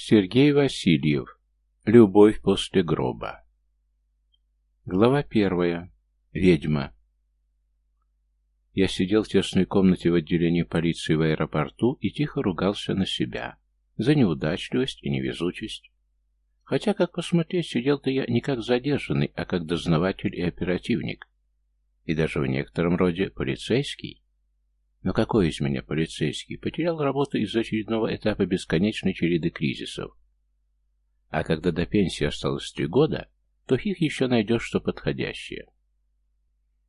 Сергей Васильев. Любовь после гроба. Глава первая. Ведьма. Я сидел в тесной комнате в отделении полиции в аэропорту и тихо ругался на себя. За неудачливость и невезучесть. Хотя, как посмотреть, сидел-то я не как задержанный, а как дознаватель и оперативник. И даже в некотором роде полицейский. Но какой из меня полицейский? Потерял работу из-за очередного этапа бесконечной череды кризисов. А когда до пенсии осталось три года, то их еще найдешь что подходящее.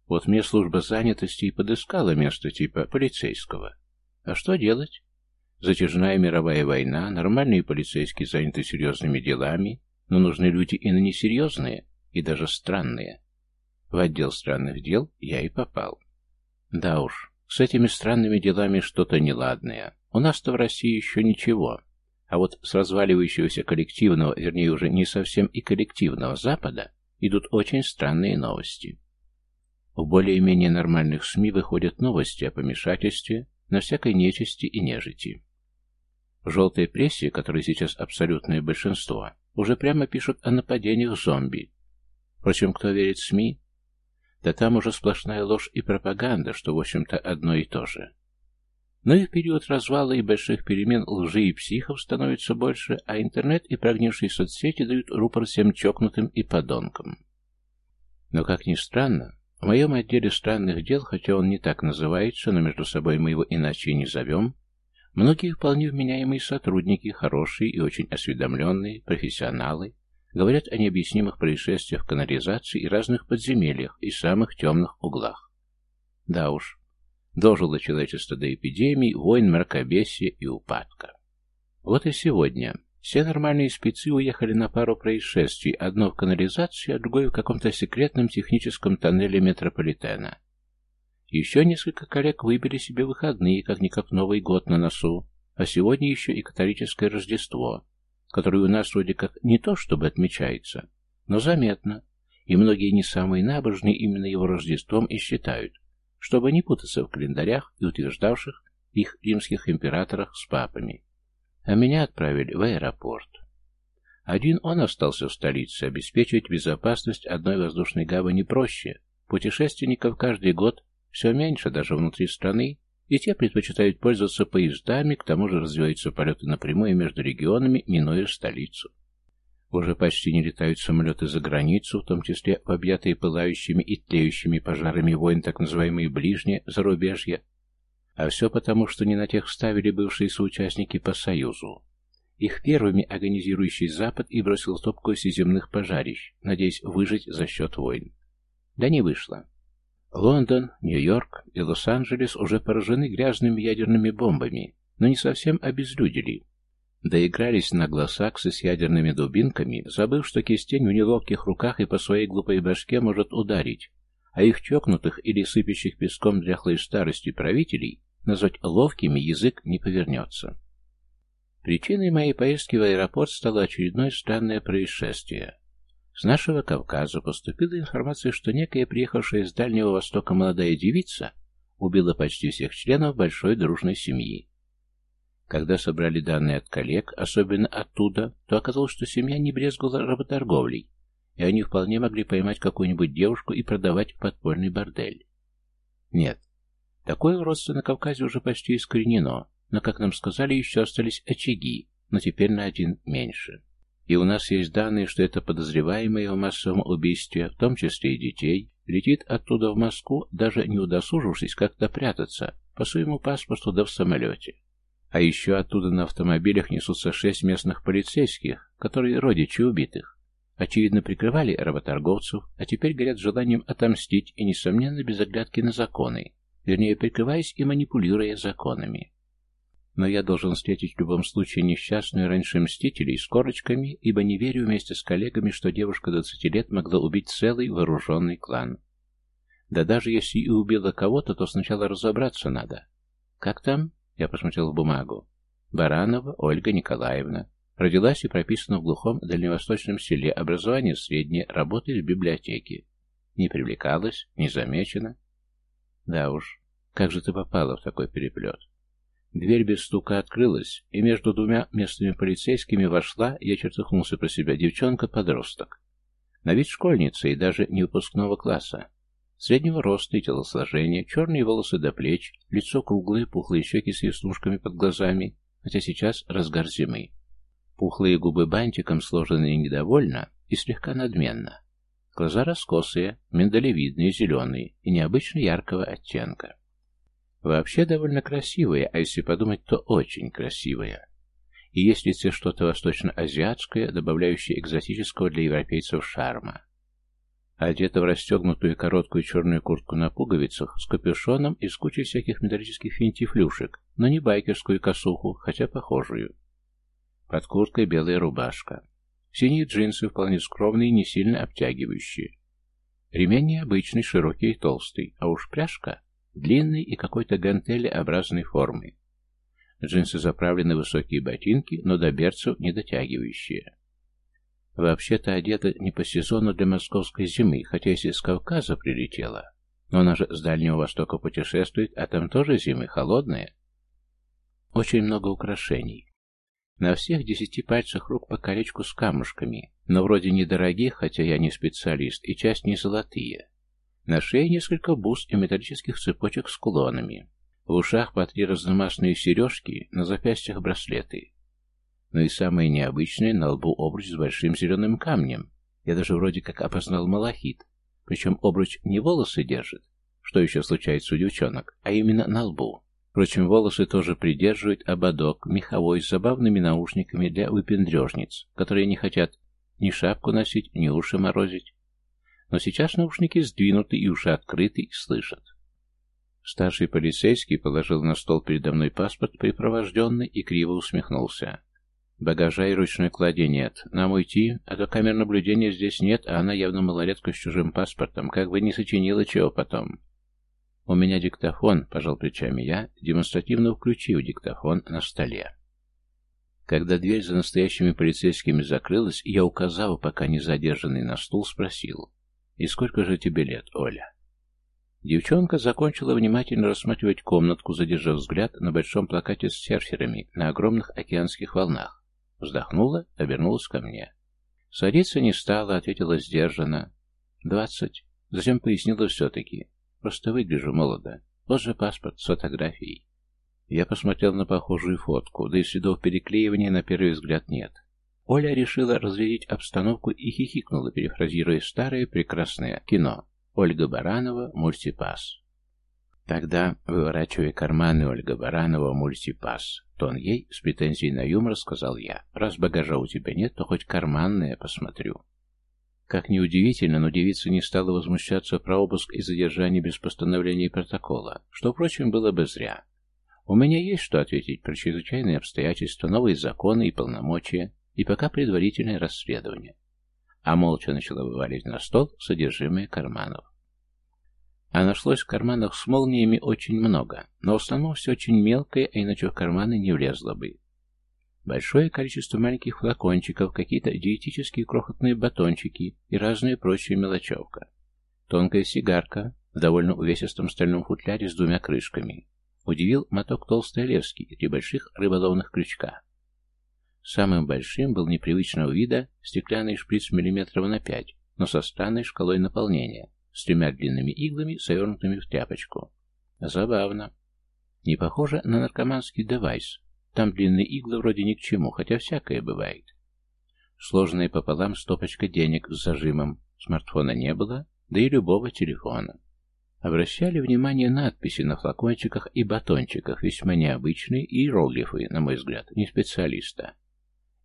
Вот мне служба занятости и подыскала место типа полицейского. А что делать? Затяжная мировая война, нормальные полицейские заняты серьезными делами, но нужны люди и на несерьезные, и даже странные. В отдел странных дел я и попал. Да уж, с этими странными делами что-то неладное. У нас-то в России еще ничего. А вот с разваливающегося коллективного, вернее уже не совсем и коллективного Запада, идут очень странные новости. В более-менее нормальных СМИ выходят новости о помешательстве на всякой нечисти и нежити. В желтой прессе, которой сейчас абсолютное большинство, уже прямо пишут о нападениях зомби. Впрочем, кто верит СМИ, да там уже сплошная ложь и пропаганда, что, в общем-то, одно и то же. Но и в период развала и больших перемен лжи и психов становится больше, а интернет и прогнившие соцсети дают рупор всем чокнутым и подонкам. Но, как ни странно, в моем отделе странных дел, хотя он не так называется, но между собой мы его иначе не зовем, многие вполне вменяемые сотрудники, хорошие и очень осведомленные, профессионалы, Говорят о необъяснимых происшествиях в канализации и разных подземельях и самых темных углах. Да уж, дожило человечество до эпидемий, войн, мракобесия и упадка. Вот и сегодня все нормальные спецы уехали на пару происшествий, одно в канализации, а другое в каком-то секретном техническом тоннеле метрополитена. Еще несколько коллег выбили себе выходные, как-никак Новый год на носу, а сегодня еще и католическое Рождество, который у нас вроде как не то чтобы отмечается, но заметно, и многие не самые набожные именно его Рождеством и считают, чтобы не путаться в календарях и утверждавших их римских императорах с папами. А меня отправили в аэропорт. Один он остался в столице, обеспечивать безопасность одной воздушной гавани проще. Путешественников каждый год все меньше даже внутри страны, и те предпочитают пользоваться поездами, к тому же развиваются полеты напрямую между регионами, минуя столицу. Уже почти не летают самолеты за границу, в том числе в объятые пылающими и тлеющими пожарами войн так называемые ближние зарубежья. А все потому, что не на тех ставили бывшие соучастники по Союзу. Их первыми организирующий Запад и бросил топку всеземных пожарищ, надеясь выжить за счет войн. Да не вышло. Лондон, Нью-Йорк и Лос-Анджелес уже поражены грязными ядерными бомбами, но не совсем обезлюдили. Доигрались наглосаксы с ядерными дубинками, забыв, что кистень в неловких руках и по своей глупой башке может ударить, а их чокнутых или сыпящих песком дряхлой старости правителей назвать ловкими язык не повернется. Причиной моей поездки в аэропорт стало очередное странное происшествие. С нашего Кавказа поступила информация, что некая приехавшая из Дальнего Востока молодая девица убила почти всех членов большой дружной семьи. Когда собрали данные от коллег, особенно оттуда, то оказалось, что семья не брезгала работорговлей, и они вполне могли поймать какую-нибудь девушку и продавать в подпольный бордель. Нет, такое уродство на Кавказе уже почти искоренено, но, как нам сказали, еще остались очаги, но теперь на один меньше. И у нас есть данные, что это подозреваемое в массовом убийстве, в том числе и детей, летит оттуда в Москву, даже не удосужившись как-то прятаться, по своему паспорту да в самолете. А еще оттуда на автомобилях несутся шесть местных полицейских, которые родичи убитых. Очевидно, прикрывали работорговцев, а теперь горят желанием отомстить и, несомненно, без оглядки на законы, вернее, прикрываясь и манипулируя законами. Но я должен встретить в любом случае несчастную раньше мстителей с корочками, ибо не верю вместе с коллегами, что девушка 20 лет могла убить целый вооруженный клан. Да даже если и убила кого-то, то сначала разобраться надо. Как там? Я посмотрел в бумагу. Баранова Ольга Николаевна. Родилась и прописана в глухом дальневосточном селе. Образование среднее, работает в библиотеке. Не привлекалась, не замечена. Да уж, как же ты попала в такой переплет? Дверь без стука открылась, и между двумя местными полицейскими вошла, я чертыхнулся про себя, девчонка-подросток. На вид школьница и даже не выпускного класса. Среднего роста и телосложения, черные волосы до плеч, лицо круглое, пухлые щеки с веснушками под глазами, хотя сейчас разгар зимы. Пухлые губы бантиком сложены недовольно и слегка надменно. Глаза раскосые, миндалевидные, зеленые и необычно яркого оттенка. Вообще довольно красивая, а если подумать, то очень красивая. И есть лице что-то восточно-азиатское, добавляющее экзотического для европейцев шарма. Одета в расстегнутую короткую черную куртку на пуговицах, с капюшоном и с кучей всяких металлических финтифлюшек, но не байкерскую косуху, хотя похожую. Под курткой белая рубашка. Синие джинсы, вполне скромные и не сильно обтягивающие. Ремень необычный, широкий и толстый, а уж пряжка длинной и какой-то гантелеобразной формы. Джинсы заправлены высокие ботинки, но до берцев не дотягивающие. Вообще-то одета не по сезону для московской зимы, хотя если с Кавказа прилетела. Но она же с Дальнего Востока путешествует, а там тоже зимы холодные. Очень много украшений. На всех десяти пальцах рук по колечку с камушками, но вроде недорогих, хотя я не специалист, и часть не золотые. На шее несколько бус и металлических цепочек с кулонами. В ушах по три разномастные сережки, на запястьях браслеты. Но и самое необычное, на лбу обруч с большим зеленым камнем. Я даже вроде как опознал малахит. Причем обруч не волосы держит, что еще случается у девчонок, а именно на лбу. Впрочем, волосы тоже придерживают ободок, меховой, с забавными наушниками для выпендрежниц, которые не хотят ни шапку носить, ни уши морозить. Но сейчас наушники сдвинуты и уши открыты и слышат. Старший полицейский положил на стол передо мной паспорт припровожденный и криво усмехнулся. Багажа и ручной клади нет. Нам уйти, а то камер наблюдения здесь нет, а она явно малолетка с чужим паспортом, как бы не сочинила чего потом. У меня диктофон, пожал плечами я, демонстративно включив диктофон на столе. Когда дверь за настоящими полицейскими закрылась, я, указав пока не задержанный на стул, спросил. «И сколько же тебе лет, Оля?» Девчонка закончила внимательно рассматривать комнатку, задержав взгляд на большом плакате с серферами на огромных океанских волнах. Вздохнула, обернулась ко мне. Садиться не стала, ответила сдержанно. «Двадцать». Затем пояснила все-таки. «Просто выгляжу молодо. Вот же паспорт с фотографией». Я посмотрел на похожую фотку, да и следов переклеивания на первый взгляд нет. Оля решила разрядить обстановку и хихикнула, перефразируя старое прекрасное кино. Ольга Баранова, мультипас. Тогда, выворачивая карманы Ольга Баранова, мультипас, тон ей с претензией на юмор сказал я. Раз багажа у тебя нет, то хоть карманное посмотрю. Как неудивительно, но девица не стала возмущаться про обыск и задержание без постановления протокола, что, впрочем, было бы зря. У меня есть что ответить про чрезвычайные обстоятельства, новые законы и полномочия, и пока предварительное расследование. А молча начала вывалить на стол содержимое карманов. А нашлось в карманах с молниями очень много, но в основном все очень мелкое, а иначе в карманы не влезло бы. Большое количество маленьких флакончиков, какие-то диетические крохотные батончики и разная прочая мелочевка. Тонкая сигарка в довольно увесистом стальном футляре с двумя крышками. Удивил моток толстой лески и три больших рыболовных крючка. Самым большим был непривычного вида стеклянный шприц миллиметров на пять, но со странной шкалой наполнения, с тремя длинными иглами, завернутыми в тряпочку. Забавно. Не похоже на наркоманский девайс. Там длинные иглы вроде ни к чему, хотя всякое бывает. Сложенная пополам стопочка денег с зажимом. Смартфона не было, да и любого телефона. Обращали внимание надписи на флакончиках и батончиках, весьма необычные и иероглифы, на мой взгляд, не специалиста.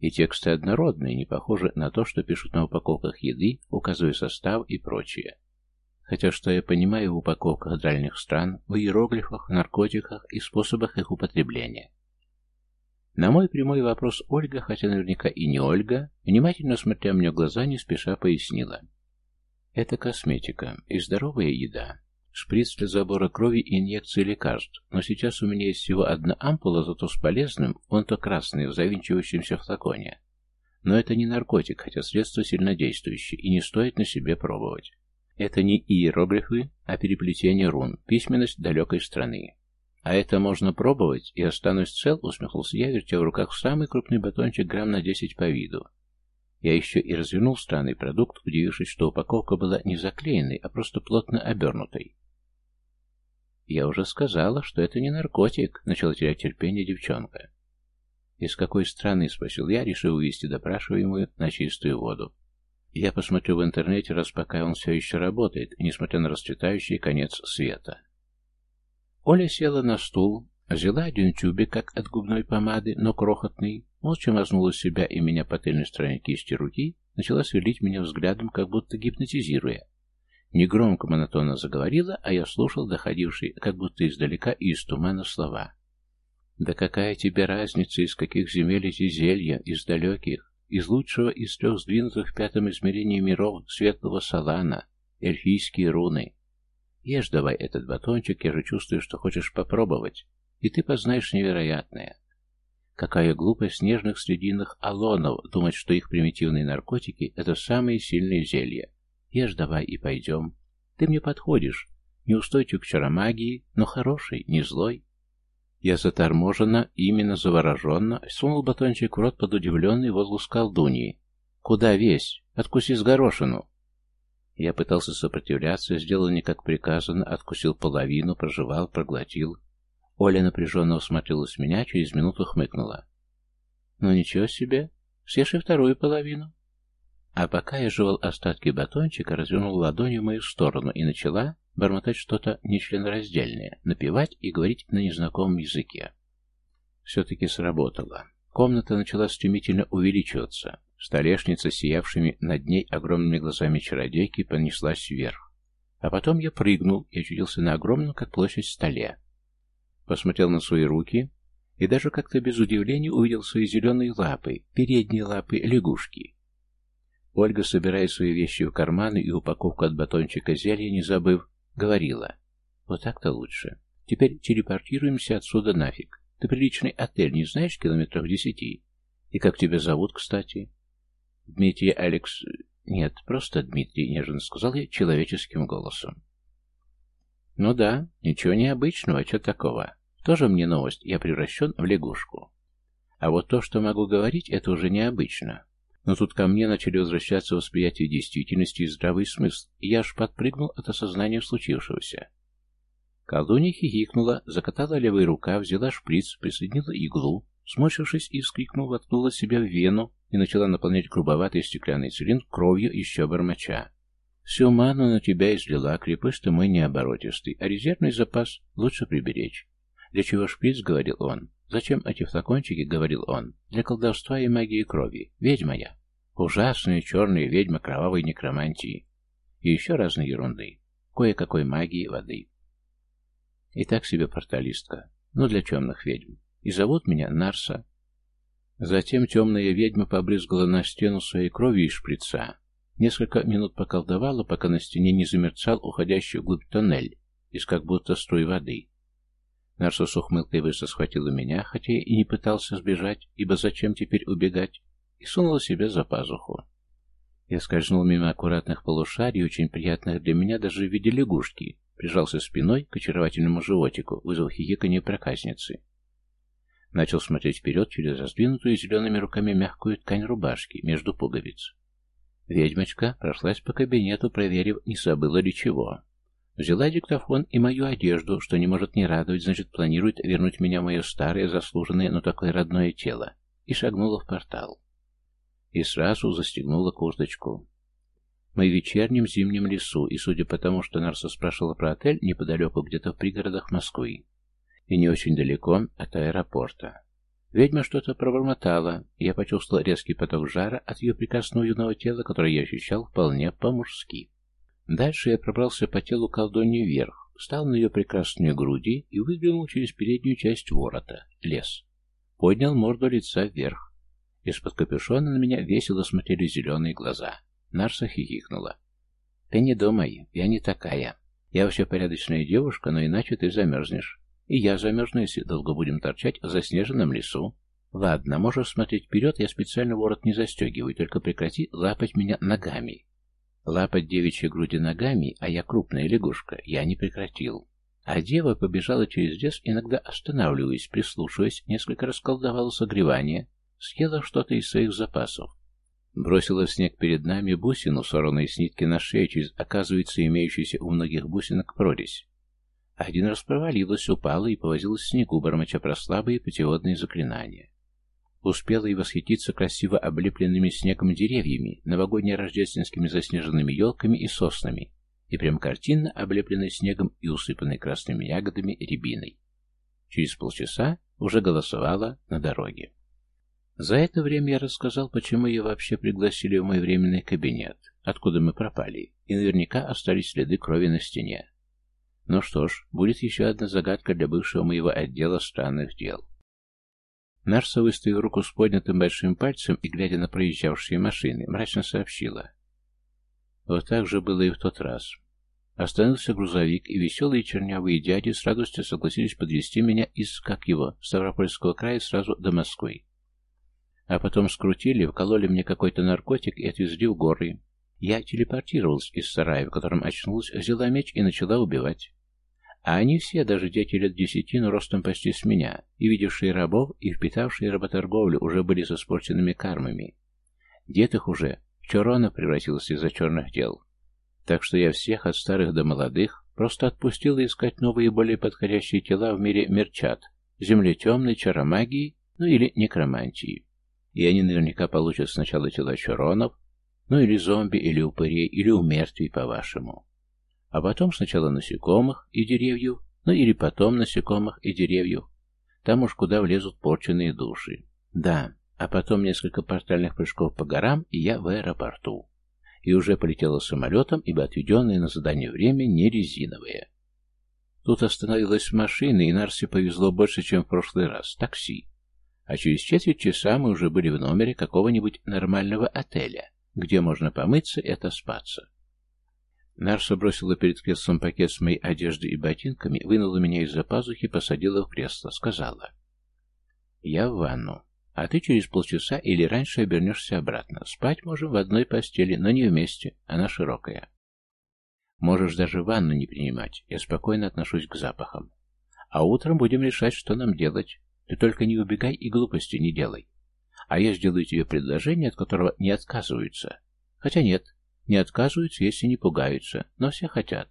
И тексты однородные, не похожи на то, что пишут на упаковках еды, указывая состав и прочее. Хотя что я понимаю в упаковках дальних стран, в иероглифах, наркотиках и способах их употребления. На мой прямой вопрос Ольга, хотя наверняка и не Ольга, внимательно смотря мне в глаза, не спеша пояснила. Это косметика и здоровая еда. Шприц для забора крови и инъекции лекарств, но сейчас у меня есть всего одна ампула, зато с полезным, он то красный, в завинчивающемся флаконе. Но это не наркотик, хотя средство сильнодействующее, и не стоит на себе пробовать. Это не иероглифы, а переплетение рун, письменность далекой страны. «А это можно пробовать, и останусь цел?» — усмехнулся я, вертя в руках самый крупный батончик грамм на десять по виду. Я еще и развернул странный продукт, удивившись, что упаковка была не заклеенной, а просто плотно обернутой. «Я уже сказала, что это не наркотик», — начала терять терпение девчонка. «Из какой страны?» — спросил я, решив увести допрашиваемую на чистую воду. Я посмотрю в интернете, раз пока он все еще работает, несмотря на расцветающий конец света. Оля села на стул, взяла один тюбик, как от губной помады, но крохотный, молча мазнула себя и меня по тыльной стороне кисти руки, начала сверлить меня взглядом, как будто гипнотизируя. Негромко монотонно заговорила, а я слушал доходившие, как будто издалека и из тумана слова. «Да какая тебе разница, из каких земель эти зелья, из далеких, из лучшего из трех сдвинутых в пятом измерении миров светлого салана, эльфийские руны, Ешь давай этот батончик, я же чувствую, что хочешь попробовать, и ты познаешь невероятное. Какая глупость нежных срединных алонов думать, что их примитивные наркотики — это самые сильные зелья. Ешь давай и пойдем. Ты мне подходишь. Неустойчив к чаромагии, но хороший, не злой. Я заторможенно, именно завороженно, сунул батончик в рот под удивленный возглас колдуньи. «Куда весь? Откуси с горошину!» Я пытался сопротивляться, сделал не как приказано, откусил половину, прожевал, проглотил. Оля напряженно усмотрелась меня, через минуту хмыкнула. «Ну ничего себе, съешь и вторую половину». А пока я жевал остатки батончика, развернул ладонью в мою сторону и начала бормотать что-то нечленораздельное, напевать и говорить на незнакомом языке. Все-таки сработало. Комната начала стремительно увеличиваться. Столешница, сиявшими над ней огромными глазами чародейки, понеслась вверх. А потом я прыгнул и очутился на огромном, как площадь, столе. Посмотрел на свои руки и даже как-то без удивления увидел свои зеленые лапы, передние лапы лягушки. Ольга, собирая свои вещи в карманы и упаковку от батончика зелья, не забыв, говорила, «Вот так-то лучше. Теперь телепортируемся отсюда нафиг. Ты приличный отель не знаешь километров десяти? И как тебя зовут, кстати?» Дмитрий Алекс... Нет, просто Дмитрий, нежно сказал я человеческим голосом. Ну да, ничего необычного, что такого? Тоже мне новость, я превращен в лягушку. А вот то, что могу говорить, это уже необычно. Но тут ко мне начали возвращаться восприятие действительности и здравый смысл, и я аж подпрыгнул от осознания случившегося. Колдунья хихикнула, закатала левый рука, взяла шприц, присоединила иглу, сморщившись и вскрикнув, воткнула себя в вену, и начала наполнять грубоватый стеклянный цилиндр кровью еще бормоча. «Всю ману на тебя излила, крепыш ты мой необоротистый, а резервный запас лучше приберечь». «Для чего шприц?» — говорил он. «Зачем эти флакончики?» — говорил он. «Для колдовства и магии крови. Ведьма я. Ужасная черная ведьма кровавой некромантии. И еще разной ерунды. Кое-какой магии воды». И так себе порталистка. Ну, для темных ведьм. И зовут меня Нарса. Затем темная ведьма побрызгала на стену своей кровью из шприца. Несколько минут поколдовала, пока на стене не замерцал уходящий вглубь тоннель, из как будто струй воды. Нарса с ухмылкой быстро схватила меня, хотя я и не пытался сбежать, ибо зачем теперь убегать, и сунула себе за пазуху. Я скользнул мимо аккуратных полушарий, очень приятных для меня даже в виде лягушки, прижался спиной к очаровательному животику, вызвал хихиканье проказницы. Начал смотреть вперед через раздвинутую зелеными руками мягкую ткань рубашки между пуговиц. Ведьмочка прошлась по кабинету, проверив, не забыла ли чего. Взяла диктофон и мою одежду, что не может не радовать, значит, планирует вернуть меня в мое старое, заслуженное, но такое родное тело, и шагнула в портал. И сразу застегнула курточку. Мы в вечернем зимнем лесу, и судя по тому, что Нарса спрашивала про отель, неподалеку, где-то в пригородах Москвы и не очень далеко от аэропорта. Ведьма что-то пробормотала, и я почувствовал резкий поток жара от ее прекрасного юного тела, которое я ощущал вполне по-мужски. Дальше я пробрался по телу колдуньи вверх, встал на ее прекрасные груди и выглянул через переднюю часть ворота, лес. Поднял морду лица вверх. Из-под капюшона на меня весело смотрели зеленые глаза. Нарса хихикнула. «Ты не думай, я не такая. Я вообще порядочная девушка, но иначе ты замерзнешь. И я замерзну, если долго будем торчать в заснеженном лесу. Ладно, можешь смотреть вперед, я специально ворот не застегиваю, только прекрати лапать меня ногами. Лапать девичьи груди ногами, а я крупная лягушка, я не прекратил. А дева побежала через лес, иногда останавливаясь, прислушиваясь, несколько расколдовала согревание, съела что-то из своих запасов. Бросила в снег перед нами бусину, сорванную с нитки на шею через, оказывается, имеющуюся у многих бусинок прорезь. Один раз провалилась, упала и повозилась в снегу, бормоча про слабые путеводные заклинания. Успела и восхититься красиво облепленными снегом деревьями, новогодне-рождественскими заснеженными елками и соснами, и прям картинно облепленной снегом и усыпанной красными ягодами рябиной. Через полчаса уже голосовала на дороге. За это время я рассказал, почему ее вообще пригласили в мой временный кабинет, откуда мы пропали, и наверняка остались следы крови на стене. Ну что ж, будет еще одна загадка для бывшего моего отдела странных дел. Нарса, выставив руку с поднятым большим пальцем и глядя на проезжавшие машины, мрачно сообщила. Вот так же было и в тот раз. Остановился грузовик, и веселые чернявые дяди с радостью согласились подвезти меня из, как его, Ставропольского края сразу до Москвы. А потом скрутили, вкололи мне какой-то наркотик и отвезли в горы. Я телепортировалась из сарая, в котором очнулась, взяла меч и начала убивать. А они все, даже дети лет десяти, но ростом почти с меня, и видевшие рабов, и впитавшие работорговлю, уже были с испорченными кармами. Дед их уже в Чорона превратился из-за черных дел. Так что я всех, от старых до молодых, просто отпустила искать новые, более подходящие тела в мире мерчат, земли темной, чаромагии, ну или некромантии. И они наверняка получат сначала тела чаронов, ну или зомби, или упырей, или умертвий, по-вашему а потом сначала насекомых и деревьев, ну или потом насекомых и деревьев. Там уж куда влезут порченные души. Да, а потом несколько портальных прыжков по горам, и я в аэропорту. И уже полетела самолетом, ибо отведенное на задание время не резиновое. Тут остановилась машина, и Нарсе повезло больше, чем в прошлый раз. Такси. А через четверть часа мы уже были в номере какого-нибудь нормального отеля, где можно помыться и отоспаться. Нарса бросила перед креслом пакет с моей одеждой и ботинками, вынула меня из-за пазухи, посадила в кресло, сказала. «Я в ванну, а ты через полчаса или раньше обернешься обратно. Спать можем в одной постели, но не вместе, она широкая. Можешь даже ванну не принимать, я спокойно отношусь к запахам. А утром будем решать, что нам делать. Ты только не убегай и глупости не делай. А я сделаю тебе предложение, от которого не отказываются. Хотя нет, не отказываются, если не пугаются, но все хотят.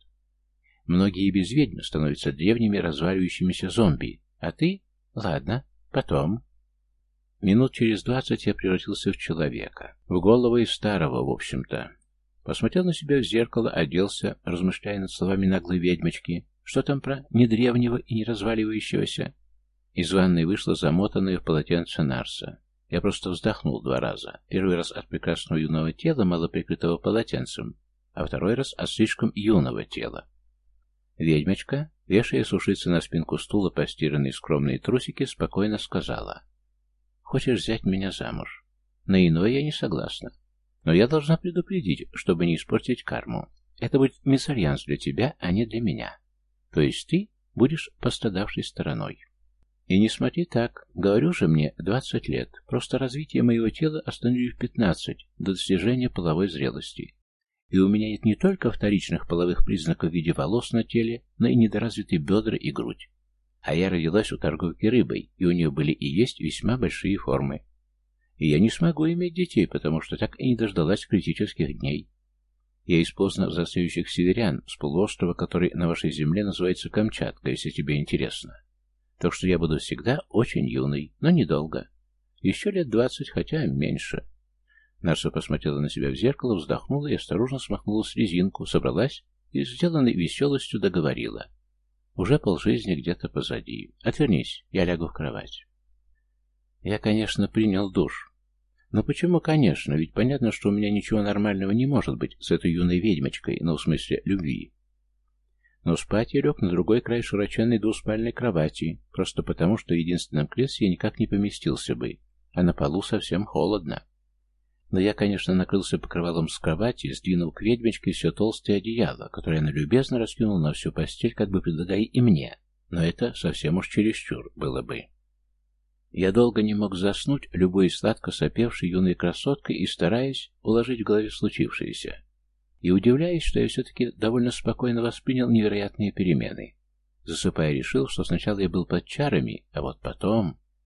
Многие без ведьм становятся древними разваливающимися зомби, а ты? Ладно, потом. Минут через двадцать я превратился в человека, в голову и старого, в общем-то. Посмотрел на себя в зеркало, оделся, размышляя над словами наглой ведьмочки. Что там про недревнего и не разваливающегося? Из ванной вышла замотанная в полотенце Нарса. Я просто вздохнул два раза. Первый раз от прекрасного юного тела, мало прикрытого полотенцем, а второй раз от слишком юного тела. Ведьмочка, вешая сушиться на спинку стула постиранные скромные трусики, спокойно сказала. «Хочешь взять меня замуж? На иное я не согласна. Но я должна предупредить, чтобы не испортить карму. Это будет мезальянс для тебя, а не для меня. То есть ты будешь пострадавшей стороной». И не смотри так. Говорю же мне, 20 лет. Просто развитие моего тела остановили в 15, до достижения половой зрелости. И у меня нет не только вторичных половых признаков в виде волос на теле, но и недоразвитые бедра и грудь. А я родилась у торговки рыбой, и у нее были и есть весьма большие формы. И я не смогу иметь детей, потому что так и не дождалась критических дней. Я из поздно засеющих северян, с полуострова, который на вашей земле называется Камчатка, если тебе интересно. Так что я буду всегда очень юный, но недолго. Еще лет двадцать, хотя меньше. Нарса посмотрела на себя в зеркало, вздохнула и осторожно смахнула слезинку, собралась и, сделанной веселостью, договорила. Уже полжизни где-то позади. Отвернись, я лягу в кровать. Я, конечно, принял душ. Но почему, конечно? Ведь понятно, что у меня ничего нормального не может быть с этой юной ведьмочкой, но в смысле любви. Но спать я лег на другой край широченной двуспальной кровати, просто потому, что в единственном кресле я никак не поместился бы, а на полу совсем холодно. Но я, конечно, накрылся покрывалом с кровати, сдвинул к ведьмочке все толстое одеяло, которое она любезно раскинула на всю постель, как бы предлагая и мне, но это совсем уж чересчур было бы. Я долго не мог заснуть, любой сладко сопевшей юной красоткой и стараясь уложить в голове случившееся и удивляясь, что я все-таки довольно спокойно воспринял невероятные перемены. Засыпая, решил, что сначала я был под чарами, а вот потом...